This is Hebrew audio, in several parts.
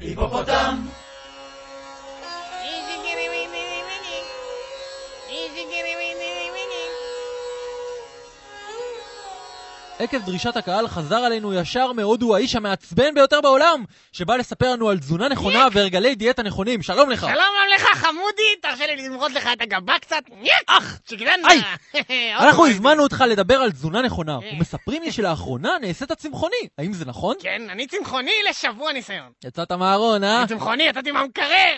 היפופוטם! עקב דרישת הקהל חזר עלינו ישר מהודו האיש המעצבן ביותר בעולם, שבא לספר לנו על תזונה נכונה והרגלי דיאטה נכונים. שלום לך. שלום גם לך, חמודי, תרשה לי למרוד לך את הגבה קצת. ניק! שגרנה! היי! אנחנו הזמנו אותך לדבר על תזונה נכונה, אה. ומספרים לי שלאחרונה נעשית צמחוני. האם זה נכון? כן, אני צמחוני לשבוע ניסיון. יצאת מהארון, אה? אני צמחוני, יצאתי מהמקרר!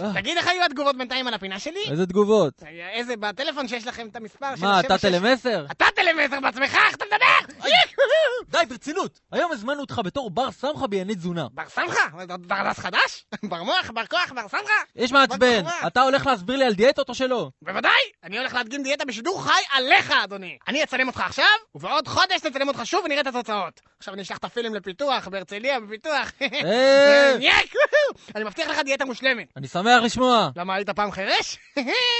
אה! אה, תגיד איך היו התגובות בינתיים על הפינה שלי? איזה תגובות. איזה, בטלפון שיש לכם את המספר של מה, אתה טלמסר? אתה טלמסר בעצמך, איך אתה ברצינות! היום הזמנו אותך בתור בר סמכה בענייני תזונה. בר סמכה? דרדס חדש? בר מוח, בר כוח, בר סמכה? יש מעצבן? אתה הולך להסביר לי על דיאטות או שלא? בוודאי! אני הולך להדגים דיאטה בשידור חי עליך, אדוני! אני אצלם אותך עכשיו, ובעוד חודש נצלם אותך שוב ונראה את התוצאות. עכשיו אני אשלח את הפילם לפיתוח, בהרצליה, בפיתוח. אני מבטיח לך דיאטה מושלמת. אני שמח לשמוע. למה, היית פעם חירש?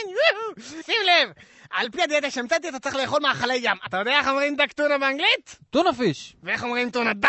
שים לב! על פי הדיאטה שהמצאתי אתה צריך לאכול מאכלי ים. אתה יודע איך אומרים דג טונה באנגלית? טונה פיש. ואיך אומרים טונה דג?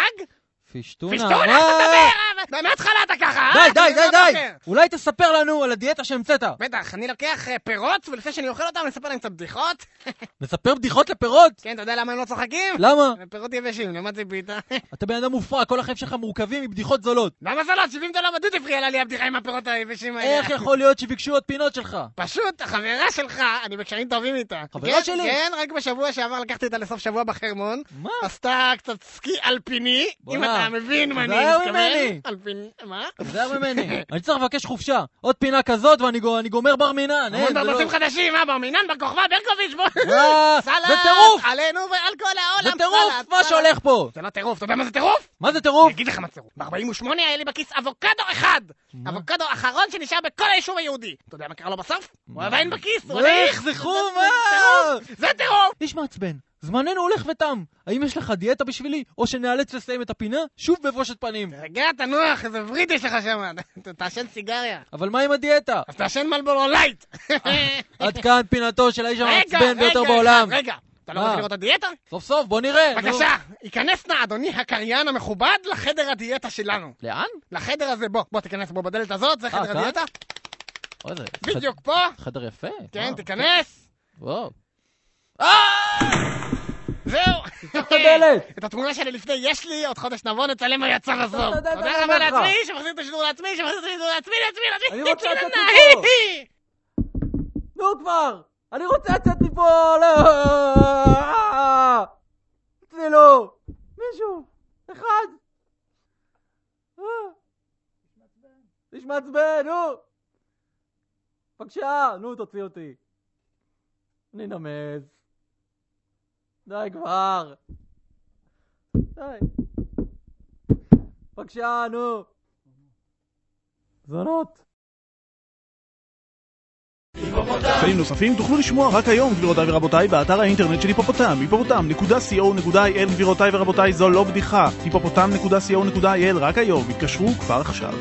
פיש טונה. פיש טונה, אתה מדבר? מההתחלה אתה ככה, אה? די, די, די, לא די! אולי תספר לנו על הדיאטה שהמצאת. בטח, אני לוקח אה, פירות, ולפני שאני אוכל אותם אני אספר להם קצת בדיחות. מספר בדיחות לפירות? כן, אתה יודע למה הם לא צוחקים? למה? פירות יבשים, למה ציפית? אתה בן אדם מופרע, כל החיים שלך מורכבים מבדיחות זולות. למה לא? 70 דולר בדוטי פרי עלה לי הבדיחה עם הפירות היבשים האלה. איך יכול להיות שביקשו עוד פינות שלך? פשוט, החברה שלך, אני בקשרים טובים איתה. חברה כן, שלי? כן, רק בשבוע שעבר לקחתי אותה לסוף שבוע בחרמון. מה? עשתה קצת סקי אלפיני, אם אתה מבין מה אני מתכוון. אלפיני, מה? תיזהר ממני. אני צריך לבקש חופשה. עוד פינה כזאת ואני גו- אני גומר בר מינן. המון זה לא- חדשים, מה, בר מינן, בר כוכבא, ברקוביץ', בוא. אה, סלט, זה טירוף! עלינו ועל כל העולם. זה טירוף סלט, מה. שהולך פה. זה לא טירוף, אתה יודע מה זה טירוף? מה זה טירוף? אני אגיד לך מה טירוף. ב-48 היה לי בכיס אבוקדו אחד! אבוקדו אחרון שנשאר בכל היישוב היהודי. אתה יודע מה קרה לו בסוף? הוא? עדיין בכיס, הוא איך, הולך! זה? טירוף, זה טירוף! איש מעצבן. זמננו הולך ותם. האם יש לך דיאטה בשבילי, או שנאלץ לסיים את הפינה שוב בבושת פנים? רגע, תנוח, איזה וריד יש לך שם. תעשן סיגריה. אבל מה עם הדיאטה? אז תעשן מלבורו לייט. עד כאן פינתו של האיש המעצבן ביותר בעולם. רגע, אתה לא? רוצה לראות את הדיאטה? סוף סוף, בוא נראה. בבקשה, ייכנס נא אדוני הקריין המכובד לחדר הדיאטה שלנו. לאן? לחדר הזה, בוא, בוא תיכנס בוא בדלת הזאת, זה אה, חדר? הדיאטה. בדיוק פה. חד- חדר יפה. כן. תיכנס. וואו. את הדלת. את התמונה שלי לפני יש לי, עוד חודש נבוא נצלם. אתה יודע, תודה רבה. לעצמי, שמחזיר את השידור לעצמי, שמחזיר את השידור לעצמי, לעצמי, לעצמי. אני רוצה לצאת. מפה. נו כבר! אני רוצה לצאת מפה! לא! תצילו! מישהו! אחד! איש מעצבן, נו! בבקשה, נו, תוציא אותי. אני נמס. די כבר. די. בבקשה, נו. זונות. תכנים נוספים תוכלו לשמוע רק היום, גבירותיי ורבותיי, באתר האינטרנט של היפופוטם, היפופוטם.co.il, גבירותיי ורבותיי, זו לא בדיחה, היפופוטם.co.il, רק היום, התקשרו כבר עכשיו.